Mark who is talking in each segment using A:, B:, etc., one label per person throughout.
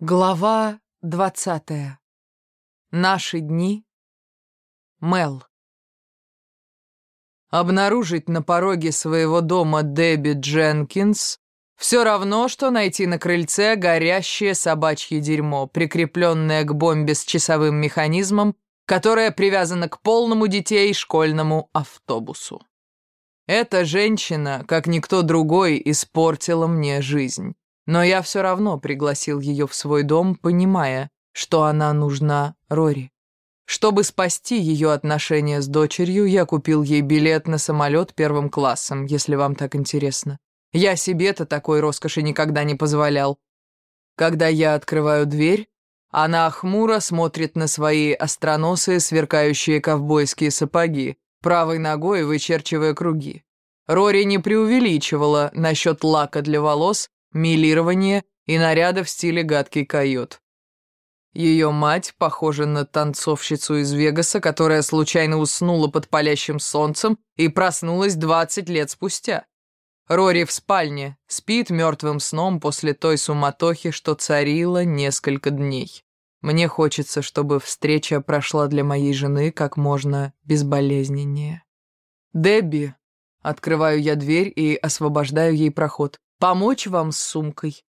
A: Глава двадцатая. Наши дни. Мел. Обнаружить на пороге своего дома Дебби Дженкинс все равно, что найти на крыльце горящее собачье дерьмо, прикрепленное к бомбе с часовым механизмом, которая привязана к полному детей школьному автобусу. Эта женщина, как никто другой, испортила мне жизнь. Но я все равно пригласил ее в свой дом, понимая, что она нужна Рори. Чтобы спасти ее отношения с дочерью, я купил ей билет на самолет первым классом, если вам так интересно. Я себе-то такой роскоши никогда не позволял. Когда я открываю дверь, она хмуро смотрит на свои остроносые сверкающие ковбойские сапоги, правой ногой вычерчивая круги. Рори не преувеличивала насчет лака для волос милирование и наряды в стиле гадкий койот. Ее мать похожа на танцовщицу из Вегаса, которая случайно уснула под палящим солнцем и проснулась 20 лет спустя. Рори в спальне, спит мертвым сном после той суматохи, что царила несколько дней. Мне хочется, чтобы встреча прошла для моей жены как можно безболезненнее. «Дебби!» Открываю я дверь и освобождаю ей проход. Помочь вам с сумкой?»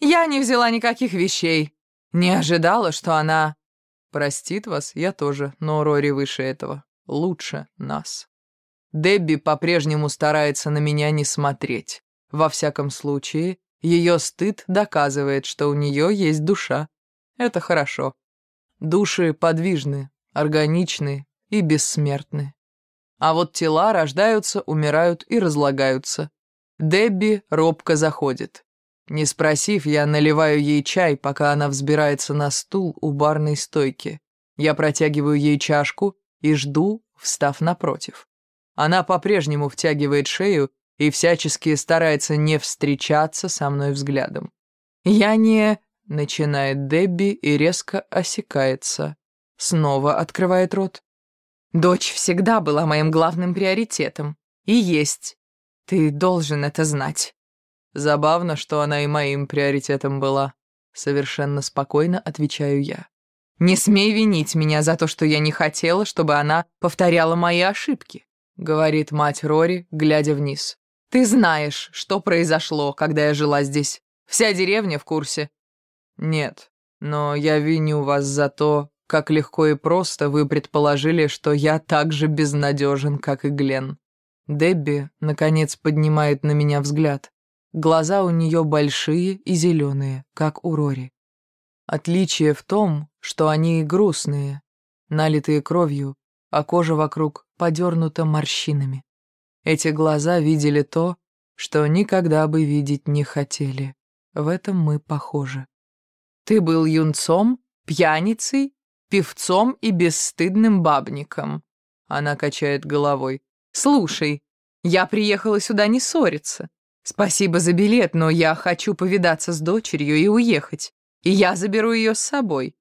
A: «Я не взяла никаких вещей. Не ожидала, что она...» «Простит вас, я тоже, но Рори выше этого. Лучше нас». Дебби по-прежнему старается на меня не смотреть. Во всяком случае, ее стыд доказывает, что у нее есть душа. Это хорошо. Души подвижны, органичны и бессмертны. А вот тела рождаются, умирают и разлагаются. Дебби робко заходит. Не спросив, я наливаю ей чай, пока она взбирается на стул у барной стойки. Я протягиваю ей чашку и жду, встав напротив. Она по-прежнему втягивает шею и всячески старается не встречаться со мной взглядом. «Я не...» — начинает Дебби и резко осекается. Снова открывает рот. «Дочь всегда была моим главным приоритетом. И есть. Ты должен это знать. Забавно, что она и моим приоритетом была. Совершенно спокойно отвечаю я. Не смей винить меня за то, что я не хотела, чтобы она повторяла мои ошибки, говорит мать Рори, глядя вниз. Ты знаешь, что произошло, когда я жила здесь. Вся деревня в курсе. Нет, но я виню вас за то, как легко и просто вы предположили, что я так же безнадежен, как и Глен. Дебби, наконец, поднимает на меня взгляд. Глаза у нее большие и зеленые, как у Рори. Отличие в том, что они грустные, налитые кровью, а кожа вокруг подернута морщинами. Эти глаза видели то, что никогда бы видеть не хотели. В этом мы похожи. Ты был юнцом, пьяницей, певцом и бесстыдным бабником. Она качает головой. «Слушай, я приехала сюда не ссориться. Спасибо за билет, но я хочу повидаться с дочерью и уехать. И я заберу ее с собой».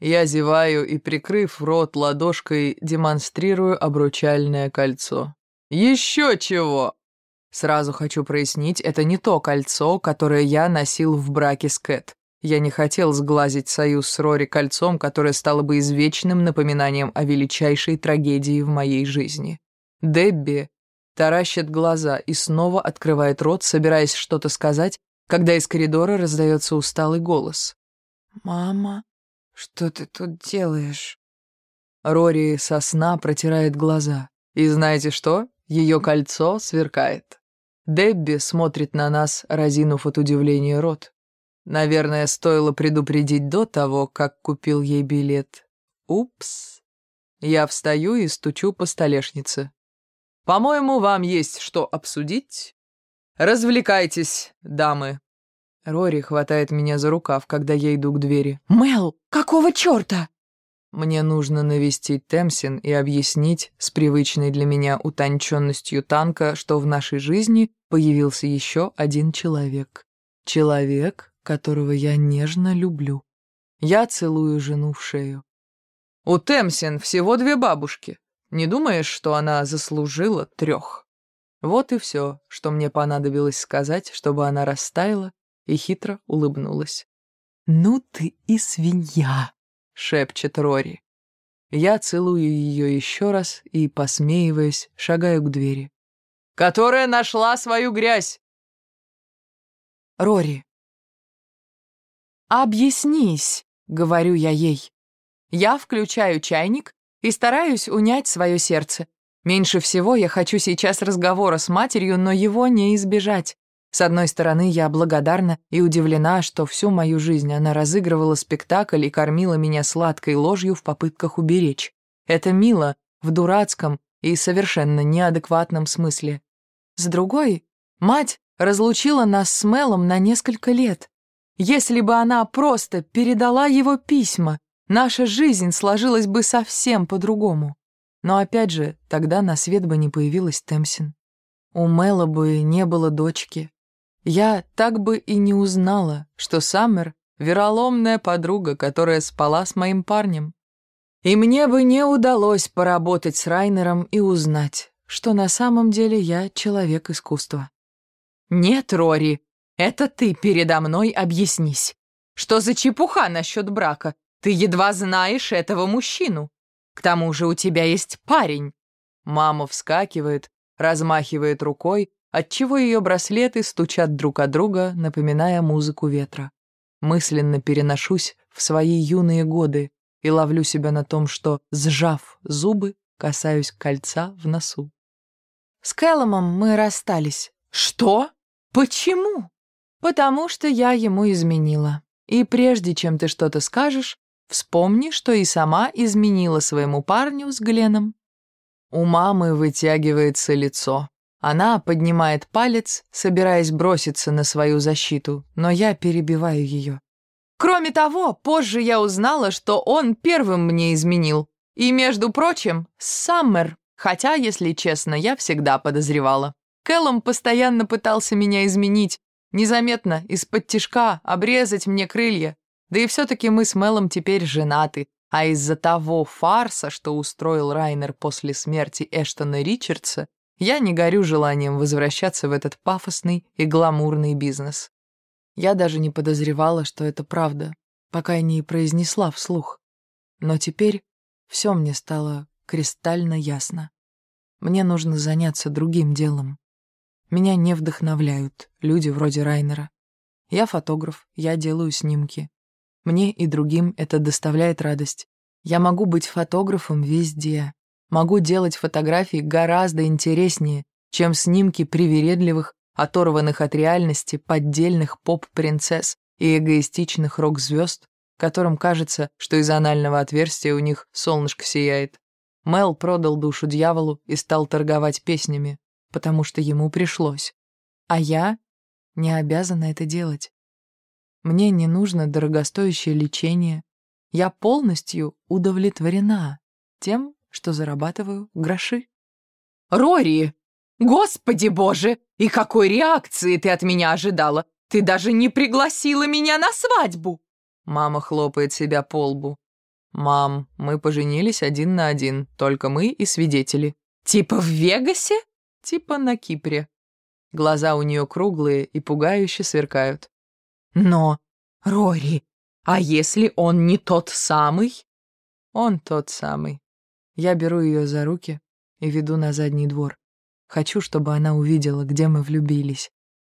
A: Я зеваю и, прикрыв рот ладошкой, демонстрирую обручальное кольцо. «Еще чего!» Сразу хочу прояснить, это не то кольцо, которое я носил в браке с Кэт. Я не хотел сглазить союз с Рори кольцом, которое стало бы извечным напоминанием о величайшей трагедии в моей жизни. Дебби таращит глаза и снова открывает рот, собираясь что-то сказать, когда из коридора раздается усталый голос. «Мама, что ты тут делаешь?» Рори со сна протирает глаза. И знаете что? Ее кольцо сверкает. Дебби смотрит на нас, разинув от удивления рот. Наверное, стоило предупредить до того, как купил ей билет. Упс. Я встаю и стучу по столешнице. По-моему, вам есть что обсудить. Развлекайтесь, дамы. Рори хватает меня за рукав, когда я иду к двери.
B: «Мел, какого черта?»
A: Мне нужно навестить Темсин и объяснить с привычной для меня утонченностью танка, что в нашей жизни появился еще один человек. Человек, которого я нежно люблю. Я целую жену в шею. У Темсин всего две бабушки. Не думаешь, что она заслужила трех? Вот и все, что мне понадобилось сказать, чтобы она растаяла и хитро улыбнулась. «Ну ты и свинья!» — шепчет Рори. Я целую ее еще раз и, посмеиваясь, шагаю к двери. «Которая нашла свою грязь!»
B: Рори. «Объяснись!» — говорю я ей. Я включаю чайник и стараюсь унять свое сердце. Меньше всего я хочу сейчас разговора с матерью, но его не избежать. С одной стороны, я благодарна и удивлена, что всю мою жизнь она разыгрывала спектакль и кормила меня сладкой ложью в попытках уберечь. Это мило, в дурацком и совершенно неадекватном смысле. С другой, мать разлучила нас с Мелом на несколько лет. Если бы она просто передала его письма, наша жизнь сложилась бы совсем по-другому. Но опять же, тогда на свет бы не появилась Темсин. У Мэла бы не было дочки, я так бы и не узнала, что Саммер — вероломная подруга, которая спала с моим парнем. И мне бы не удалось поработать с Райнером и узнать, что на самом деле я человек искусства. «Нет, Рори, это ты передо мной объяснись. Что за чепуха насчет брака? Ты едва знаешь этого мужчину. К тому же у тебя есть парень». Мама вскакивает, размахивает рукой, отчего ее браслеты стучат друг от друга, напоминая музыку ветра. Мысленно переношусь в свои юные годы и ловлю себя на том, что, сжав зубы, касаюсь кольца в носу. С Кэлломом мы расстались. Что? Почему? Потому что я ему изменила. И прежде чем ты что-то скажешь, вспомни, что и сама изменила своему парню с Гленом. У мамы вытягивается лицо. Она поднимает палец, собираясь броситься на свою защиту, но я перебиваю ее. Кроме того, позже я узнала, что он первым мне изменил. И, между прочим, Саммер, хотя, если честно, я всегда подозревала. Кэллом постоянно пытался меня изменить, незаметно, из-под тишка, обрезать мне крылья. Да и все-таки мы с Мелом теперь женаты, а из-за того фарса, что устроил Райнер после смерти Эштона Ричардса, я не горю желанием возвращаться в этот пафосный и гламурный бизнес. Я даже не подозревала, что это правда, пока я не произнесла вслух. Но теперь все мне стало кристально ясно. Мне нужно заняться другим делом. Меня не вдохновляют люди вроде Райнера. Я фотограф, я делаю снимки. Мне и другим это доставляет радость. Я могу быть фотографом везде. Могу делать фотографии гораздо интереснее, чем снимки привередливых, оторванных от реальности поддельных поп-принцесс и эгоистичных рок-звезд, которым кажется, что из анального отверстия у них солнышко сияет. Мел продал душу дьяволу и стал торговать песнями, потому что ему пришлось. А я не обязана это делать. Мне не нужно дорогостоящее лечение. Я полностью удовлетворена тем, что зарабатываю гроши. «Рори! Господи боже! И какой реакции ты от меня ожидала? Ты даже не пригласила меня на свадьбу!» Мама хлопает себя по лбу. «Мам, мы поженились один на один, только мы и свидетели». «Типа в Вегасе?» «Типа на Кипре». Глаза у нее круглые и пугающе сверкают. «Но, Рори, а если он не тот самый?» «Он тот самый. Я беру ее за руки и веду на задний двор. Хочу, чтобы она увидела, где мы влюбились.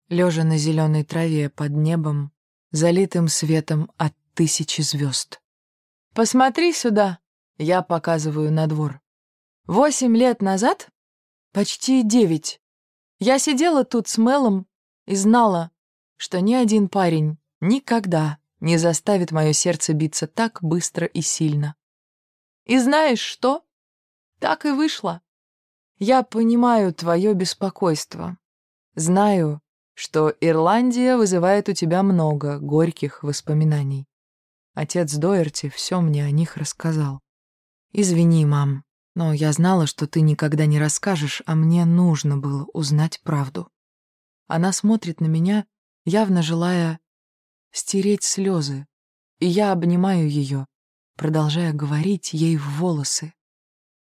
B: Лежа на зеленой траве под небом, залитым светом от тысячи звезд. «Посмотри сюда!» — я показываю на двор. Восемь лет назад, почти девять, я сидела тут с Мелом и знала, что ни один парень никогда не заставит мое сердце биться так быстро и сильно. И знаешь что? Так и вышло. Я понимаю твое беспокойство. Знаю, что Ирландия вызывает у тебя много горьких воспоминаний. Отец Доерти все мне о них рассказал. Извини, мам, но я знала, что ты никогда не расскажешь, а мне нужно было узнать правду. Она смотрит на меня, явно желая стереть слезы, и я обнимаю ее, продолжая говорить ей в волосы.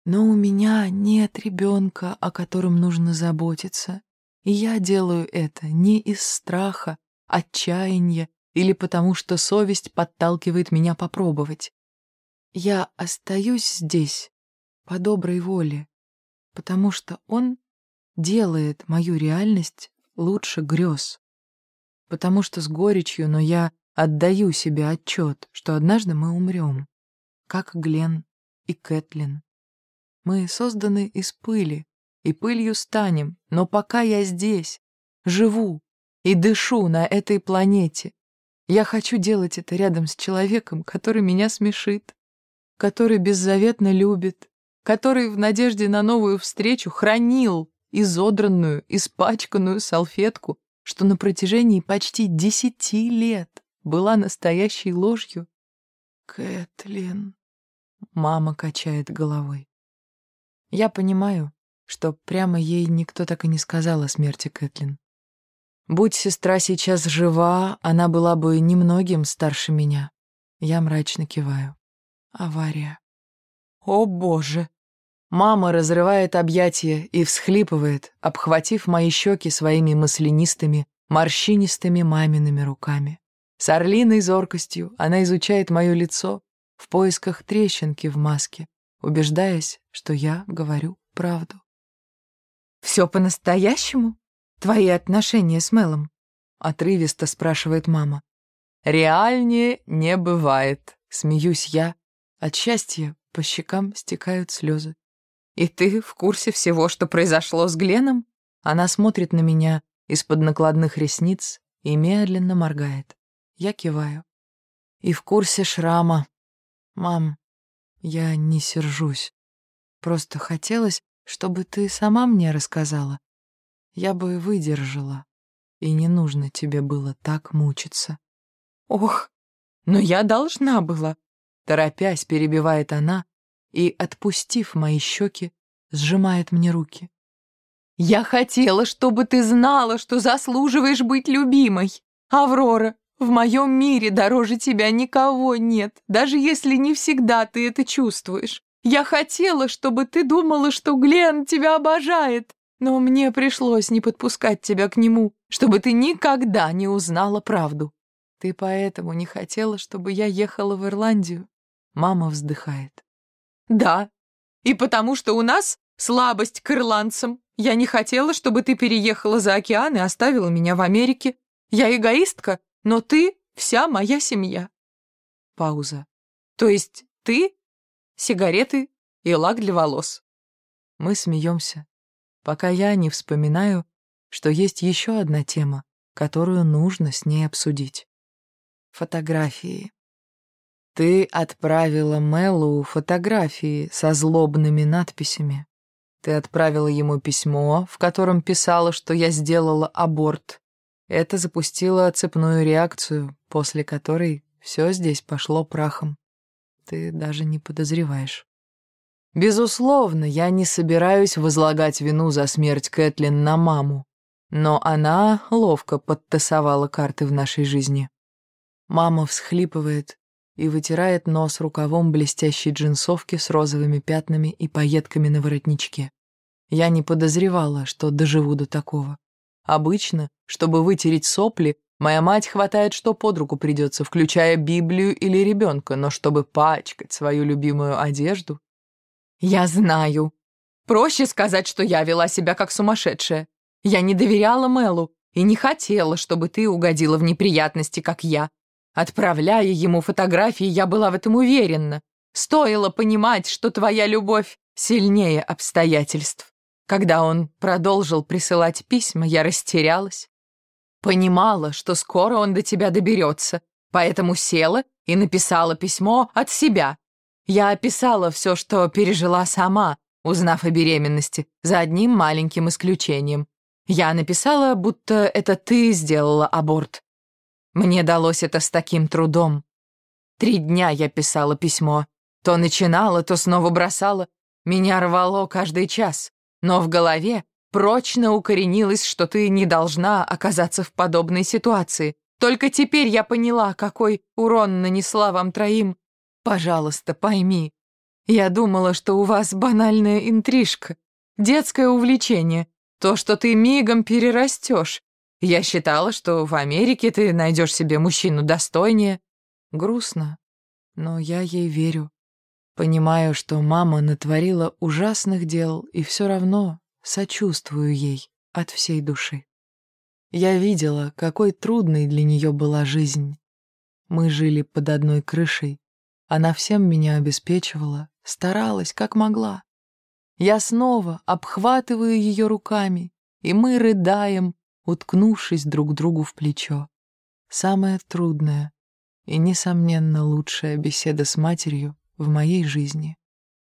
B: Но у меня нет ребенка, о котором нужно заботиться. И я делаю это не из страха, отчаяния или потому что совесть подталкивает меня попробовать. Я остаюсь здесь по доброй воле, потому что он делает мою реальность лучше грез. Потому что с горечью, но я отдаю себе отчет, что однажды мы умрем, как Глен и Кэтлин. Мы созданы из пыли, и пылью станем, но пока я здесь, живу и дышу на этой планете, я хочу делать это рядом с человеком, который меня смешит, который беззаветно любит, который в надежде на новую встречу хранил изодранную, испачканную салфетку, что на протяжении почти десяти лет была настоящей ложью. «Кэтлин», — мама качает головой. Я понимаю, что прямо ей никто так и не сказал о смерти Кэтлин. Будь сестра сейчас жива, она была бы немногим старше меня. Я мрачно киваю. Авария. О, боже! Мама разрывает объятия и всхлипывает, обхватив мои щеки своими маслянистыми, морщинистыми мамиными руками. С орлиной зоркостью она изучает мое лицо в поисках трещинки в маске, убеждаясь, что я говорю правду. «Все по-настоящему?» твои отношения с Мелом?» — отрывисто спрашивает мама.
A: «Реальнее не бывает», —
B: смеюсь я. От счастья по щекам стекают слезы. «И ты в курсе всего, что произошло с Гленом?» Она смотрит на меня из-под накладных ресниц и медленно моргает. Я киваю. «И в курсе шрама. Мам, я не сержусь. Просто хотелось, чтобы ты сама мне рассказала я бы выдержала, и не нужно тебе было так мучиться. Ох, но я должна была, торопясь, перебивает она и, отпустив мои щеки, сжимает мне руки. Я хотела, чтобы ты знала, что заслуживаешь быть любимой. Аврора, в моем мире дороже тебя никого нет, даже если не всегда ты это чувствуешь. Я хотела, чтобы ты думала, что Глен тебя обожает, но мне пришлось не подпускать тебя к нему, чтобы ты никогда не узнала правду. Ты поэтому не хотела, чтобы я ехала в Ирландию?» Мама вздыхает. «Да, и потому что у нас слабость к ирландцам. Я не хотела, чтобы ты переехала за океан и оставила меня в Америке. Я эгоистка, но ты — вся моя семья». Пауза. «То есть ты, сигареты и лак для волос?» Мы смеемся, пока я не вспоминаю, что есть еще одна тема, которую нужно с ней обсудить. Фотографии. Ты отправила Мэллоу фотографии со злобными надписями. Ты отправила ему письмо, в котором писала, что я сделала аборт. Это запустило цепную реакцию, после которой все здесь пошло прахом. Ты даже не подозреваешь. Безусловно, я не собираюсь возлагать вину за смерть Кэтлин на маму, но она ловко подтасовала карты в нашей жизни. Мама всхлипывает и вытирает нос рукавом блестящей джинсовки с розовыми пятнами и пайетками на воротничке. Я не подозревала, что доживу до такого. Обычно, чтобы вытереть сопли, моя мать хватает, что под руку придется, включая Библию или ребенка, но чтобы пачкать свою любимую одежду, «Я знаю. Проще сказать, что я вела себя как сумасшедшая. Я не доверяла Мэлу и не хотела, чтобы ты угодила в неприятности, как я. Отправляя ему фотографии, я была в этом уверена. Стоило понимать, что твоя любовь сильнее обстоятельств. Когда он продолжил присылать письма, я растерялась. Понимала, что скоро он до тебя доберется, поэтому села и написала письмо от себя, я описала все, что пережила сама, узнав о беременности, за одним маленьким исключением. Я написала, будто это ты сделала аборт. Мне далось это с таким трудом. Три дня я писала письмо. То начинала, то снова бросала. Меня рвало каждый час. Но в голове прочно укоренилось, что ты не должна оказаться в подобной ситуации. Только теперь я поняла, какой урон нанесла вам троим Пожалуйста, пойми. Я думала, что у вас банальная интрижка, детское увлечение, то, что ты мигом перерастешь. Я считала, что в Америке ты найдешь себе мужчину достойнее. Грустно, но я ей верю. Понимаю, что мама натворила ужасных дел, и все равно сочувствую ей от всей души. Я видела, какой трудной для нее была жизнь. Мы жили под одной крышей. Она всем меня обеспечивала, старалась, как могла. Я снова обхватываю ее руками, и мы рыдаем, уткнувшись друг другу в плечо. Самое трудное и, несомненно, лучшая беседа с матерью в моей жизни.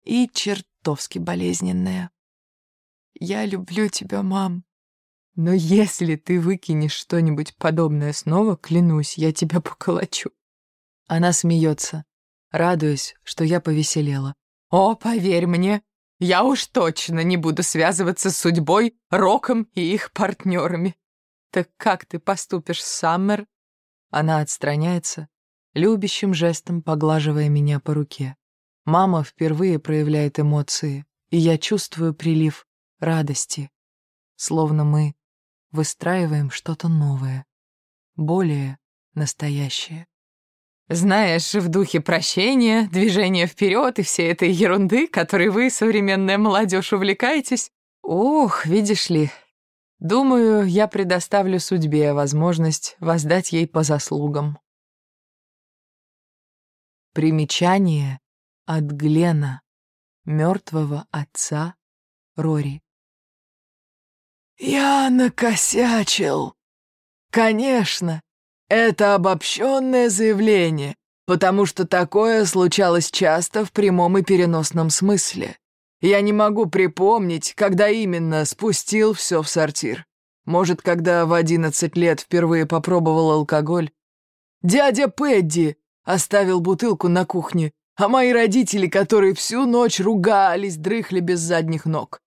B: И чертовски болезненная. «Я люблю тебя, мам», но если ты выкинешь что-нибудь подобное снова, клянусь, я тебя поколочу. Она смеется, радуясь, что я повеселела. О, поверь мне, я уж точно не буду связываться с судьбой, Роком и их партнерами. Так как ты поступишь Саммер? Она отстраняется, любящим жестом поглаживая меня по руке. Мама впервые проявляет эмоции, и я чувствую прилив радости, словно мы выстраиваем что-то новое, более настоящее. Знаешь, в духе прощения, движения вперед и всей этой ерунды, которой вы, современная молодежь, увлекаетесь, ох, видишь ли, думаю, я предоставлю судьбе возможность воздать ей по заслугам. Примечание от Глена, мертвого отца Рори.
C: «Я накосячил». «Конечно, это обобщенное заявление, потому что такое случалось часто в прямом и переносном смысле. Я не могу припомнить, когда именно спустил все в сортир. Может, когда в одиннадцать лет впервые попробовал алкоголь. Дядя Пэдди оставил бутылку на кухне, а мои родители, которые всю ночь ругались, дрыхли без задних ног.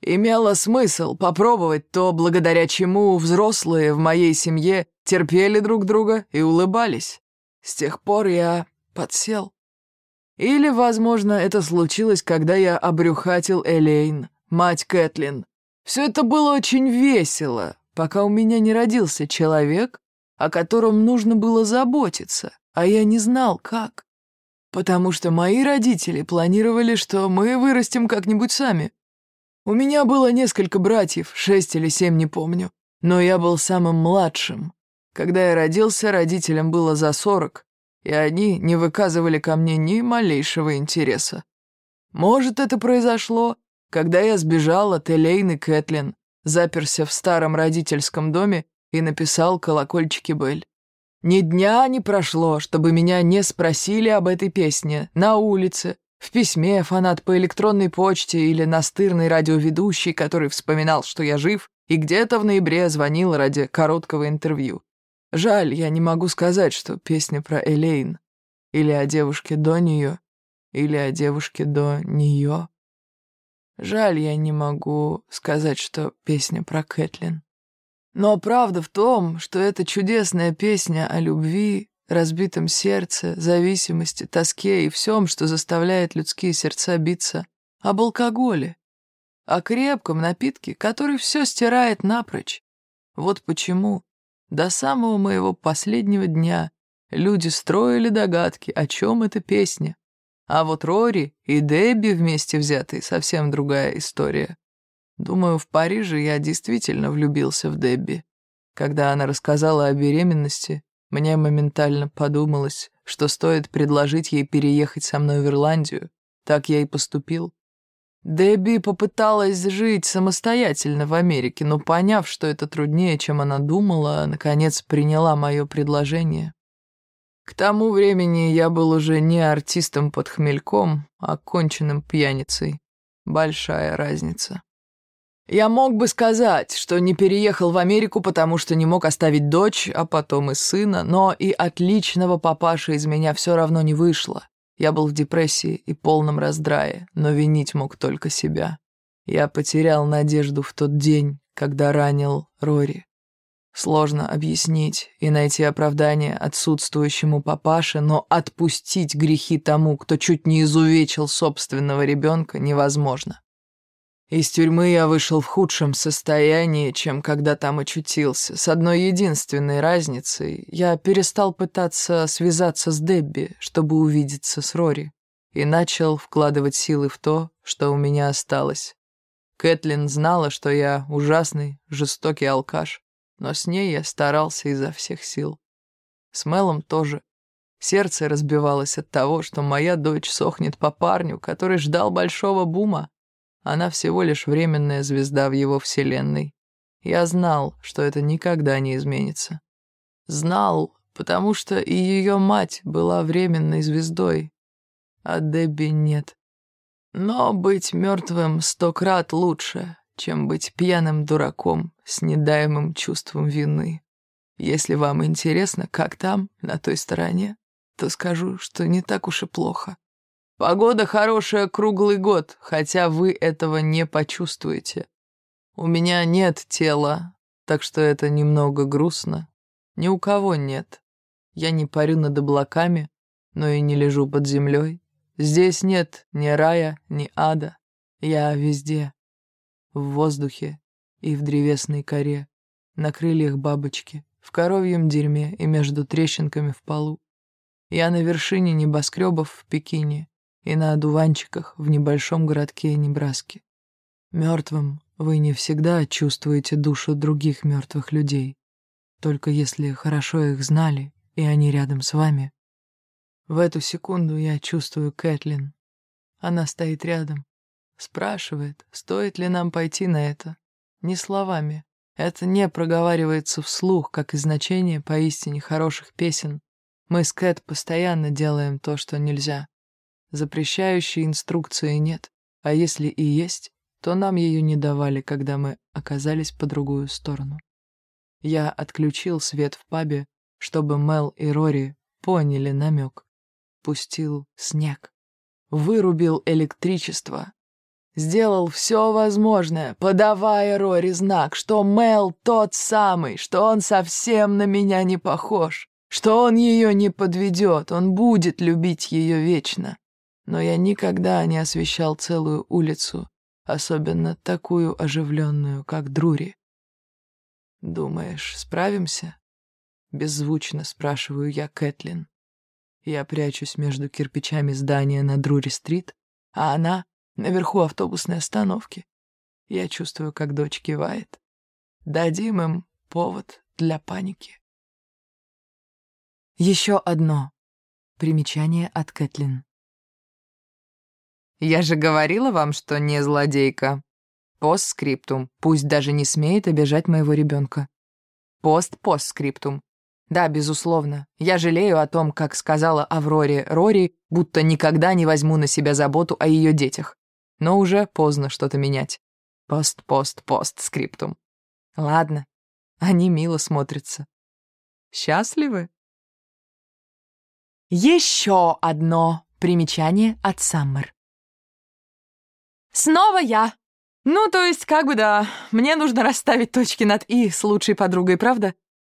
C: Имело смысл попробовать то, благодаря чему взрослые в моей семье терпели друг друга и улыбались. С тех пор я подсел. Или, возможно, это случилось, когда я обрюхатил Элейн, мать Кэтлин. Все это было очень весело, пока у меня не родился человек, о котором нужно было заботиться, а я не знал, как. Потому что мои родители планировали, что мы вырастем как-нибудь сами. У меня было несколько братьев, шесть или семь, не помню, но я был самым младшим. Когда я родился, родителям было за сорок, и они не выказывали ко мне ни малейшего интереса. Может, это произошло, когда я сбежал от Элейн и Кэтлин, заперся в старом родительском доме и написал колокольчики Бель. Ни дня не прошло, чтобы меня не спросили об этой песне на улице, в письме фанат по электронной почте или настырный радиоведущий, который вспоминал, что я жив, и где-то в ноябре звонил ради короткого интервью. Жаль, я не могу сказать, что песня про Элейн, или о девушке до нее, или о девушке до нее. Жаль, я не могу сказать, что песня про Кэтлин. Но правда в том, что это чудесная песня о любви, разбитом сердце, зависимости, тоске и всем, что заставляет людские сердца биться, об алкоголе, о крепком напитке, который все стирает напрочь. Вот почему до самого моего последнего дня люди строили догадки, о чем эта песня. А вот Рори и Дебби вместе взятые совсем другая история. Думаю, в Париже я действительно влюбился в Дебби. Когда она рассказала о беременности, мне моментально подумалось, что стоит предложить ей переехать со мной в Ирландию. Так я и поступил. Дебби попыталась жить самостоятельно в Америке, но поняв, что это труднее, чем она думала, наконец приняла мое предложение. К тому времени я был уже не артистом под хмельком, а конченным пьяницей. Большая разница. Я мог бы сказать, что не переехал в Америку, потому что не мог оставить дочь, а потом и сына, но и отличного папаши из меня все равно не вышло. Я был в депрессии и полном раздрае, но винить мог только себя. Я потерял надежду в тот день, когда ранил Рори. Сложно объяснить и найти оправдание отсутствующему папаше, но отпустить грехи тому, кто чуть не изувечил собственного ребенка, невозможно. Из тюрьмы я вышел в худшем состоянии, чем когда там очутился. С одной единственной разницей. Я перестал пытаться связаться с Дебби, чтобы увидеться с Рори, и начал вкладывать силы в то, что у меня осталось. Кэтлин знала, что я ужасный, жестокий алкаш, но с ней я старался изо всех сил. С Мелом тоже. Сердце разбивалось от того, что моя дочь сохнет по парню, который ждал большого бума, она всего лишь временная звезда в его вселенной. Я знал, что это никогда не изменится. Знал, потому что и ее мать была временной звездой, а Дебби нет. Но быть мертвым сто крат лучше, чем быть пьяным дураком с недаемым чувством вины. Если вам интересно, как там, на той стороне, то скажу, что не так уж и плохо. Погода хорошая круглый год, хотя вы этого не почувствуете. У меня нет тела, так что это немного грустно. Ни у кого нет. Я не парю над облаками, но и не лежу под землей. Здесь нет ни рая, ни ада. Я везде. В воздухе и в древесной коре, на крыльях бабочки, в коровьем дерьме и между трещинками в полу. Я на вершине небоскребов в Пекине, и на одуванчиках в небольшом городке Небраски. Мертвым вы не всегда чувствуете душу других мертвых людей, только если хорошо их знали, и они рядом с вами. В эту секунду я чувствую Кэтлин. Она стоит рядом, спрашивает, стоит ли нам пойти на это. Не словами. Это не проговаривается вслух, как и значение поистине хороших песен. Мы с Кэт постоянно делаем то, что нельзя. Запрещающей инструкции нет, а если и есть, то нам ее не давали, когда мы оказались по другую сторону. Я отключил свет в пабе, чтобы Мел и Рори поняли намек. Пустил снег. Вырубил электричество. Сделал все возможное, подавая Рори знак, что Мел тот самый, что он совсем на меня не похож, что он ее не подведет, он будет любить ее вечно но я никогда не освещал целую улицу, особенно такую оживленную, как Друри. «Думаешь, справимся?» — беззвучно спрашиваю я Кэтлин. Я прячусь между кирпичами здания на Друри-стрит, а она наверху автобусной остановки. Я чувствую, как дочь кивает. Дадим им повод для паники.
B: Еще одно. Примечание от Кэтлин.
A: Я же говорила вам, что не злодейка. Постскриптум. Пусть даже не смеет обижать моего ребенка. Пост-постскриптум. Да, безусловно. Я жалею о том, как сказала Авроре Рори, будто никогда не возьму на себя заботу о ее детях. Но уже поздно что-то менять. Пост-пост-постскриптум. Ладно, они мило смотрятся. Счастливы?
B: Еще одно примечание от Саммер. Снова я. Ну, то есть, как бы да, мне нужно расставить точки над «и» с лучшей подругой, правда?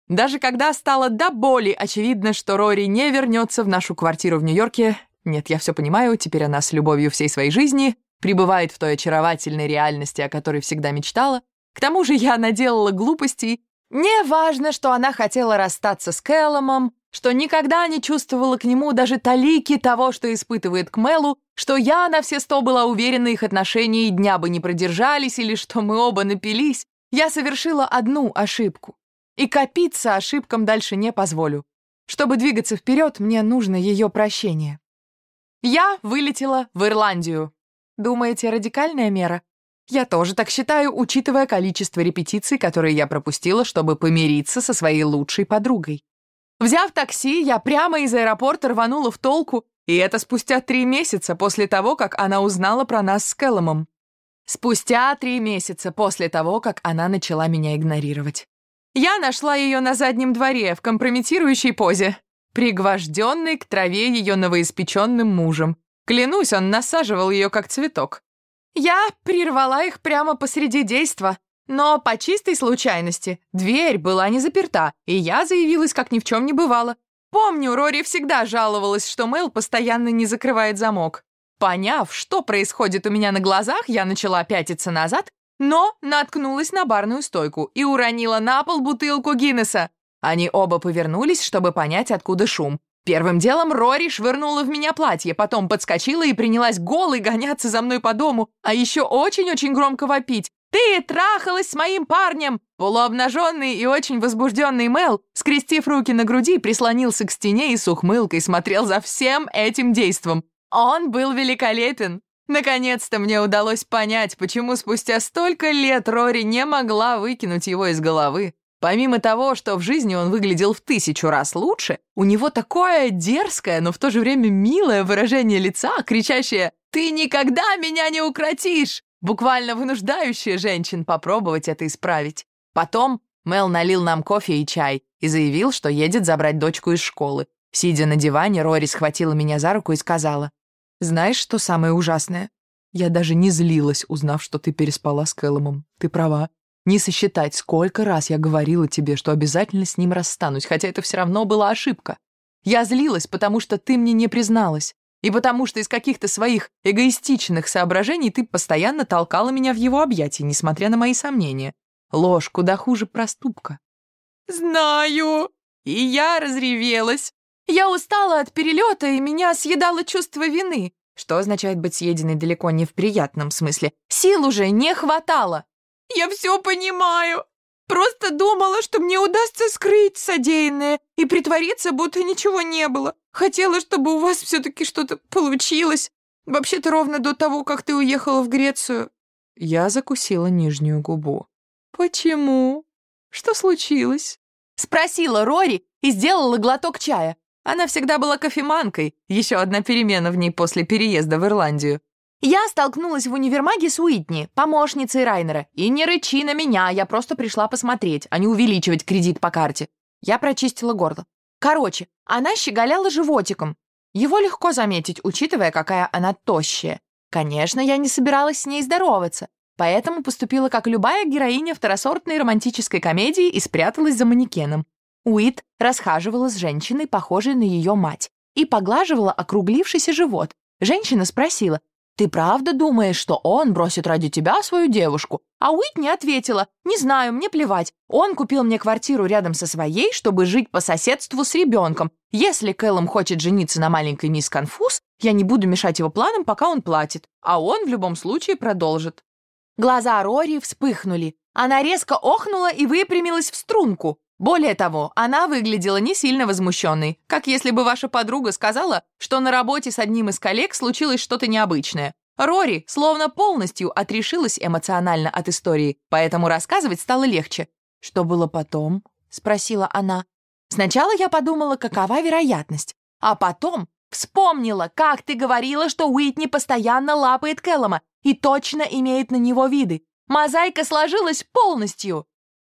B: Даже когда стало до боли очевидно, что Рори не вернется в нашу квартиру в Нью-Йорке, нет, я все понимаю, теперь она с любовью всей своей жизни пребывает в той очаровательной реальности, о которой всегда мечтала. К тому же я наделала глупостей. Не важно, что она хотела расстаться с Кэлломом, что никогда не чувствовала к нему даже талики того, что испытывает к Мелу, что я на все сто была уверена, их отношения и дня бы не продержались, или что мы оба напились. Я совершила одну ошибку. И копиться ошибкам дальше не позволю. Чтобы двигаться вперед, мне нужно ее прощение. Я вылетела в Ирландию. Думаете, радикальная мера? Я тоже так считаю, учитывая количество репетиций, которые я пропустила, чтобы помириться со своей лучшей подругой. Взяв такси, я прямо из аэропорта рванула в толку, и это спустя три месяца после того, как она узнала про нас с Кэлломом. Спустя три месяца после того, как она начала меня игнорировать. Я нашла ее на заднем дворе в компрометирующей позе, пригвожденной к траве ее новоиспеченным мужем. Клянусь, он насаживал ее как цветок. Я прервала их прямо посреди действа, но по чистой случайности дверь была не заперта, и я заявилась, как ни в чем не бывало. Помню, Рори всегда жаловалась, что Мэл постоянно не закрывает замок. Поняв, что происходит у меня на глазах, я начала пятиться назад, но наткнулась на барную стойку и уронила на пол бутылку Гиннесса. Они оба повернулись, чтобы понять, откуда шум. Первым делом Рори швырнула в меня платье, потом подскочила и принялась голой гоняться за мной по дому, а еще очень-очень громко вопить. «Ты трахалась с моим парнем!» Полуобнаженный и очень возбужденный Мел, скрестив руки на груди, прислонился к стене и с ухмылкой смотрел за всем этим действом. Он был великолепен. Наконец-то мне удалось понять, почему спустя столько лет Рори не могла выкинуть его из головы. Помимо того, что в жизни он выглядел в тысячу раз лучше, у него такое дерзкое, но в то же время милое выражение лица, кричащее «Ты никогда меня не укротишь!» Буквально вынуждающее женщин попробовать это исправить. Потом Мел налил нам кофе и чай и заявил, что едет забрать дочку из школы. Сидя на диване, Рори схватила меня за руку и сказала, «Знаешь, что самое ужасное? Я даже не злилась, узнав, что ты переспала с Кэлломом. Ты права. Не сосчитать, сколько раз я говорила тебе, что обязательно с ним расстанусь, хотя это все равно была ошибка. Я злилась, потому что ты мне не призналась. И потому что из каких-то своих эгоистичных соображений ты постоянно толкала меня в его объятия, несмотря на мои сомнения. Ложь куда хуже проступка. «Знаю!» И я разревелась. Я устала от перелета, и меня съедало чувство вины. Что означает быть съеденной далеко не в приятном смысле? Сил уже не хватало. «Я все понимаю. Просто думала, что мне удастся скрыть содеянное и притвориться, будто ничего не было. Хотела, чтобы у вас все-таки что-то получилось. Вообще-то ровно до того, как ты уехала в Грецию».
A: Я закусила нижнюю губу. «Почему? Что случилось?»
B: Спросила Рори и сделала глоток чая. Она всегда была кофеманкой, еще одна перемена в ней после переезда в Ирландию. Я столкнулась в универмаге с Уитни, помощницей Райнера. И не рычи на меня, я просто пришла посмотреть, а не увеличивать кредит по карте. Я прочистила горло. Короче, она щеголяла животиком. Его легко заметить, учитывая, какая она тощая. Конечно, я не собиралась с ней здороваться, поэтому поступила как любая героиня второсортной романтической комедии и спряталась за манекеном. Уит расхаживала с женщиной, похожей на ее мать, и поглаживала округлившийся живот. Женщина спросила, «Ты правда думаешь, что он бросит ради тебя свою девушку?» А Уитни ответила, «Не знаю, мне плевать. Он купил мне квартиру рядом со своей, чтобы жить по соседству с ребенком. Если Кэллом хочет жениться на маленькой мисс Конфуз, я не буду мешать его планам, пока он платит. А он в любом случае продолжит». Глаза Рори вспыхнули. Она резко охнула и выпрямилась в струнку. Более того, она выглядела не сильно возмущенной, как если бы ваша подруга сказала, что на работе с одним из коллег случилось что-то необычное. Рори словно полностью отрешилась эмоционально от истории, поэтому рассказывать стало легче. «Что было потом?» — спросила она. «Сначала я подумала, какова вероятность, а потом вспомнила, как ты говорила, что Уитни постоянно лапает Кэллома и точно имеет на него виды. Мозаика сложилась полностью.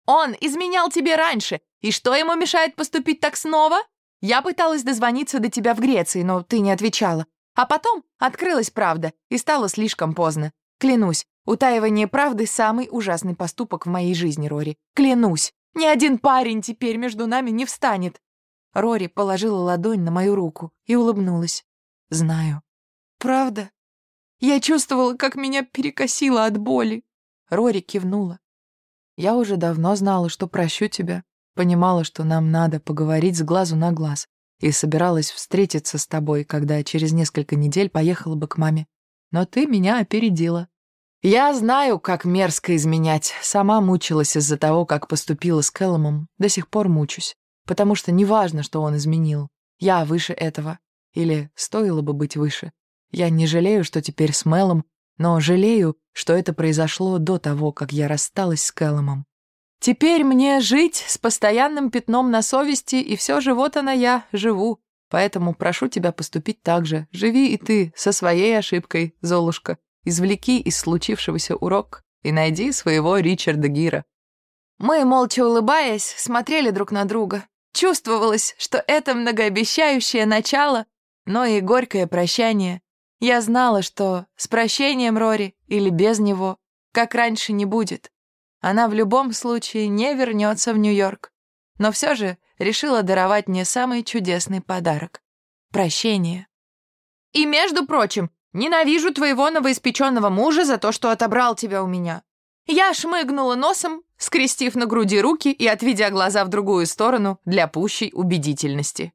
B: Он изменял тебе раньше, и что ему мешает поступить так снова? Я пыталась дозвониться до тебя в Греции, но ты не отвечала. А потом открылась правда, и стало слишком поздно. Клянусь, утаивание правды — самый ужасный поступок в моей жизни, Рори. Клянусь, ни один парень теперь между нами не встанет. Рори положила ладонь на мою руку и улыбнулась. Знаю. Правда? Я чувствовала, как меня перекосило от боли. Рори кивнула. Я уже давно знала, что прощу тебя, понимала, что нам надо поговорить с глазу на глаз, и собиралась встретиться с тобой, когда через несколько недель поехала бы к маме. Но ты меня опередила. Я знаю, как мерзко изменять. Сама мучилась из-за того, как поступила с Кэлломом. До сих пор мучусь. Потому что неважно, что он изменил. Я выше этого. Или стоило бы быть выше. Я не жалею, что теперь с Мелом но жалею, что это произошло до того, как я рассталась с Кэлломом. Теперь мне жить с постоянным пятном на совести, и все же вот она я, живу. Поэтому прошу тебя поступить так же. Живи и ты со своей ошибкой, Золушка. Извлеки из случившегося урок и найди своего Ричарда Гира. Мы, молча улыбаясь, смотрели друг на друга. Чувствовалось, что это многообещающее начало, но и горькое прощание. Я знала, что с прощением Рори или без него, как раньше, не будет. Она в любом случае не вернется в Нью-Йорк. Но все же решила даровать мне самый чудесный подарок — прощение. И, между прочим, Ненавижу твоего новоиспеченного мужа за то, что отобрал тебя у меня. Я шмыгнула носом, скрестив на груди руки и отведя глаза в другую сторону для пущей убедительности.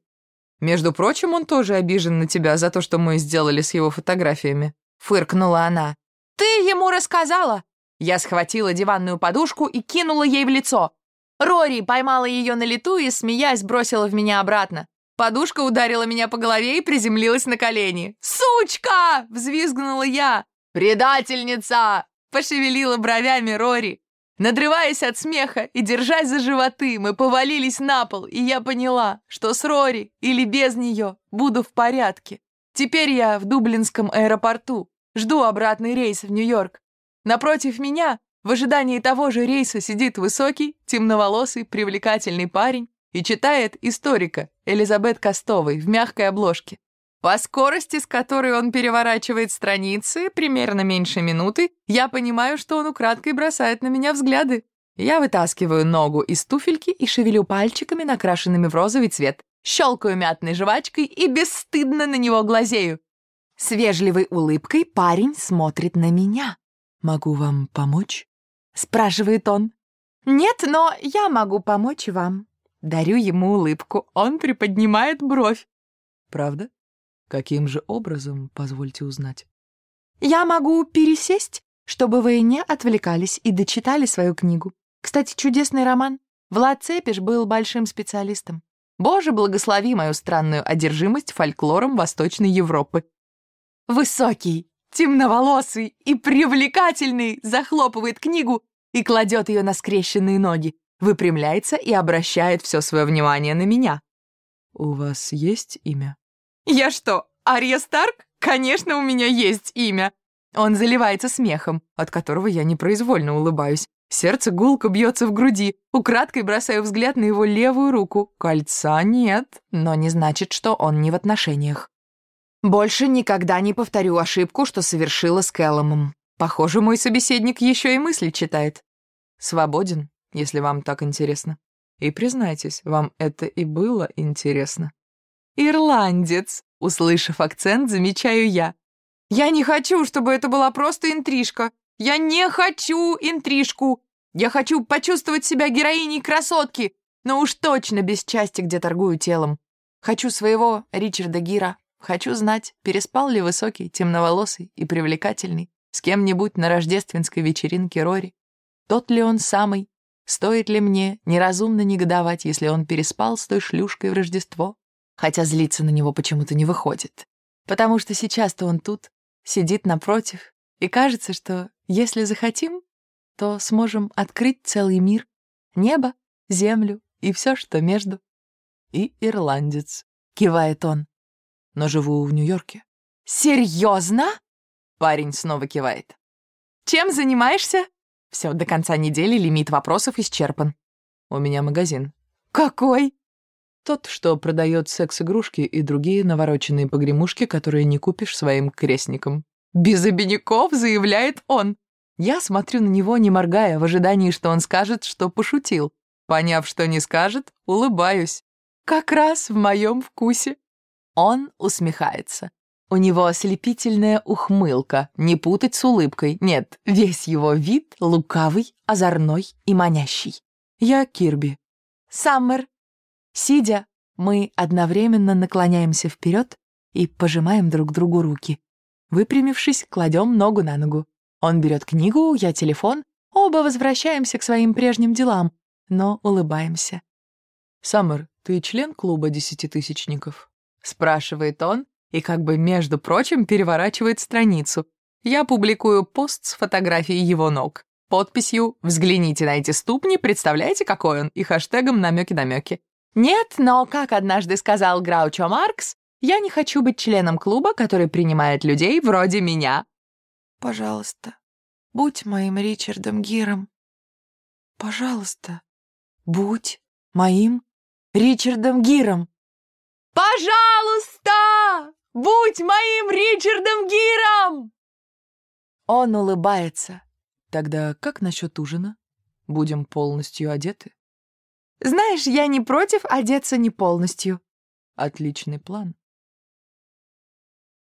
A: «Между прочим, он тоже обижен на тебя за то, что мы сделали с его фотографиями», — фыркнула она.
B: «Ты ему рассказала?» Я схватила диванную подушку и кинула ей в лицо. Рори поймала ее на лету и, смеясь, бросила в меня обратно. Подушка ударила меня по голове и приземлилась на колени. «Сучка!» — взвизгнула я. «Предательница!» — пошевелила бровями Рори. Надрываясь от смеха и держась за животы, мы повалились на пол, и я поняла, что с Рори или без нее буду в порядке. Теперь я в Дублинском аэропорту, жду обратный рейс в Нью-Йорк. Напротив меня, в ожидании того же рейса, сидит высокий, темноволосый, привлекательный парень и читает историка Элизабет Костовой в мягкой обложке. По скорости, с которой он переворачивает страницы, примерно меньше минуты, я понимаю, что он украдкой бросает на меня взгляды. Я вытаскиваю ногу из туфельки и шевелю пальчиками, накрашенными в розовый цвет, щелкаю мятной жвачкой и бесстыдно на него глазею. С вежливой улыбкой парень смотрит на меня.
A: «Могу вам помочь?»
B: — спрашивает он. «Нет, но я могу помочь вам». Дарю ему улыбку. Он приподнимает бровь.
A: «Правда? Каким же образом, позвольте узнать?»
B: «Я могу пересесть, чтобы вы не отвлекались и дочитали свою книгу. Кстати, чудесный роман. Влад Цепиш был большим специалистом. Боже, благослови мою странную одержимость фольклором Восточной Европы. Высокий, темноволосый и привлекательный захлопывает книгу и кладет ее на скрещенные ноги выпрямляется и обращает все свое внимание на меня.
A: «У вас есть имя?»
B: «Я что, Ария Старк? Конечно, у меня есть имя!» Он заливается смехом, от которого я непроизвольно улыбаюсь. Сердце гулко бьется в груди. Украдкой бросаю взгляд на его левую руку. Кольца нет, но не значит, что он не в отношениях. Больше никогда не повторю ошибку, что совершила с Кэлломом. Похоже, мой собеседник еще и мысли читает.
A: Свободен если вам так интересно. И признайтесь, вам это и было интересно.
B: «Ирландец», — услышав акцент, замечаю я. «Я не хочу, чтобы это была просто интрижка. Я не хочу интрижку. Я хочу почувствовать себя героиней красотки, но уж точно без части, где торгую телом. Хочу своего Ричарда Гира. Хочу знать, переспал ли высокий, темноволосый и привлекательный с кем-нибудь на рождественской вечеринке Рори. Тот ли он самый, Стоит ли мне неразумно негодовать, если он переспал с той шлюшкой в Рождество? Хотя злиться на него почему-то не выходит. Потому что сейчас-то он тут, сидит напротив, и кажется, что если захотим, то сможем открыть целый мир, небо, землю и все, что между.
A: И ирландец,
B: кивает он.
A: Но живу в Нью-Йорке.
B: Серьезно? Парень снова кивает. Чем занимаешься? Все, до конца недели лимит вопросов исчерпан.
A: У меня магазин.
B: Какой?
A: Тот, что продает секс-игрушки и другие навороченные погремушки, которые не купишь своим крестникам.
B: Без обиняков, заявляет он. Я смотрю на него, не моргая, в ожидании, что он скажет, что пошутил. Поняв, что не скажет, улыбаюсь. Как раз в моем вкусе. Он усмехается. У него ослепительная ухмылка, не путать с улыбкой. Нет, весь его вид лукавый, озорной и манящий.
A: Я Кирби.
B: Саммер. Сидя, мы одновременно наклоняемся вперед и пожимаем друг другу руки. Выпрямившись, кладем ногу на ногу. Он берет книгу, я телефон. Оба возвращаемся к своим прежним делам, но улыбаемся.
A: «Саммер, ты член клуба десятитысячников?»
B: — спрашивает он, и как бы, между прочим, переворачивает страницу. Я публикую пост с фотографией его ног. Подписью «Взгляните на эти ступни, представляете, какой он?» и хэштегом «Намеки-намеки». Нет, но, как однажды сказал Граучо Маркс, я не хочу быть членом клуба, который принимает людей вроде меня.
C: Пожалуйста, будь моим Ричардом Гиром. Пожалуйста, будь моим Ричардом Гиром.
B: Пожалуйста! Будь моим Ричардом Гиром!» Он улыбается.
A: «Тогда как насчет ужина? Будем полностью одеты?»
B: «Знаешь, я не против одеться не полностью».
A: «Отличный план.